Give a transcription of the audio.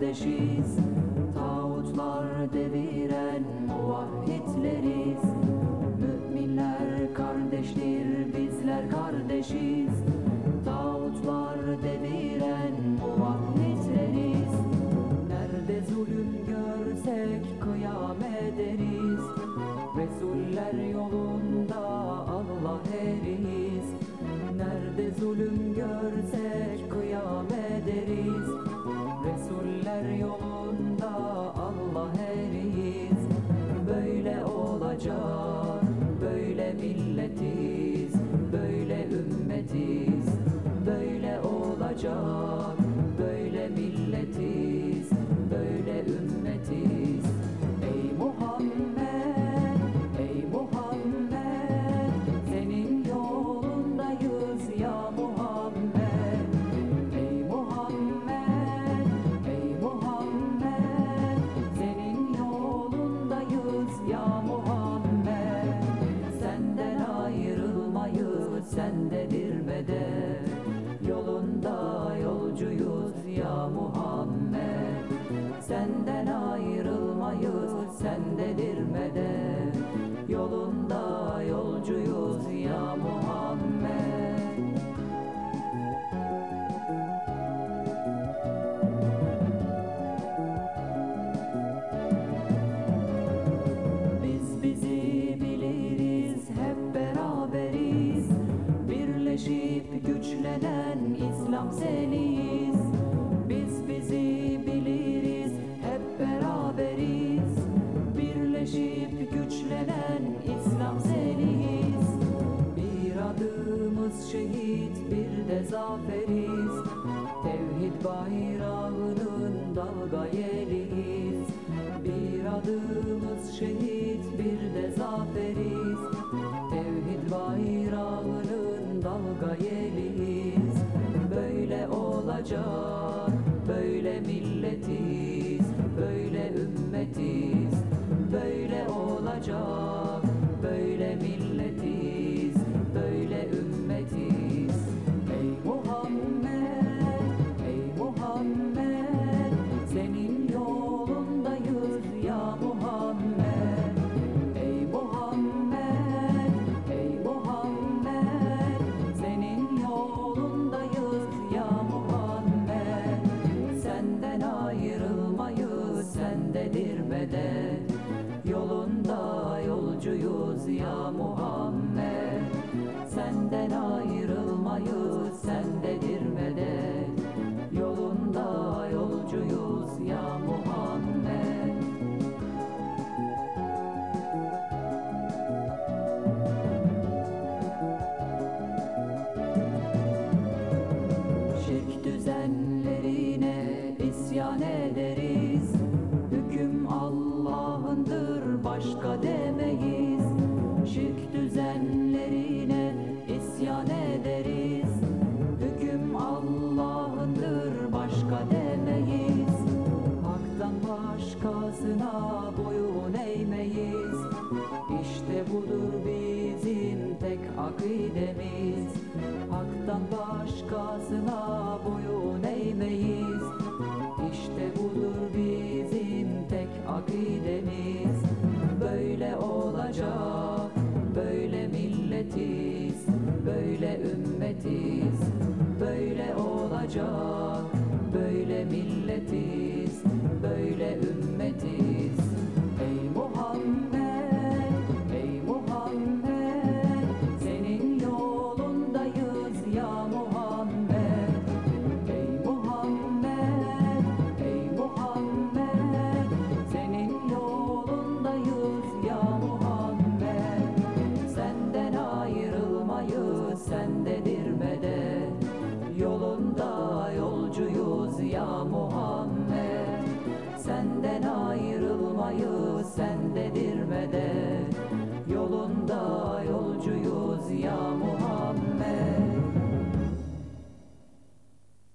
kardeşiz Tağutlar deviren muvahhitleriz Müminler kardeştir bizler kardeşiz. Tağutlar deviren muvahhitleriz Nerede zulüm görsek kıyam ederiz? Resuller yolunda Allah eriz Nerede zulüm görsek kıyam ben İslam seniz Biz bizi biliriz. Hep beraberiz. Birleşip güçlenen İslam seniz Bir adımız şehit bir de zaferiz. Tevhid bayrağının dalga yeliyiz. Bir adımız şehit bir de zaferiz. joy. akidemiz Hak'tan başkasına boyun eğmeyiz. Sen sendedir.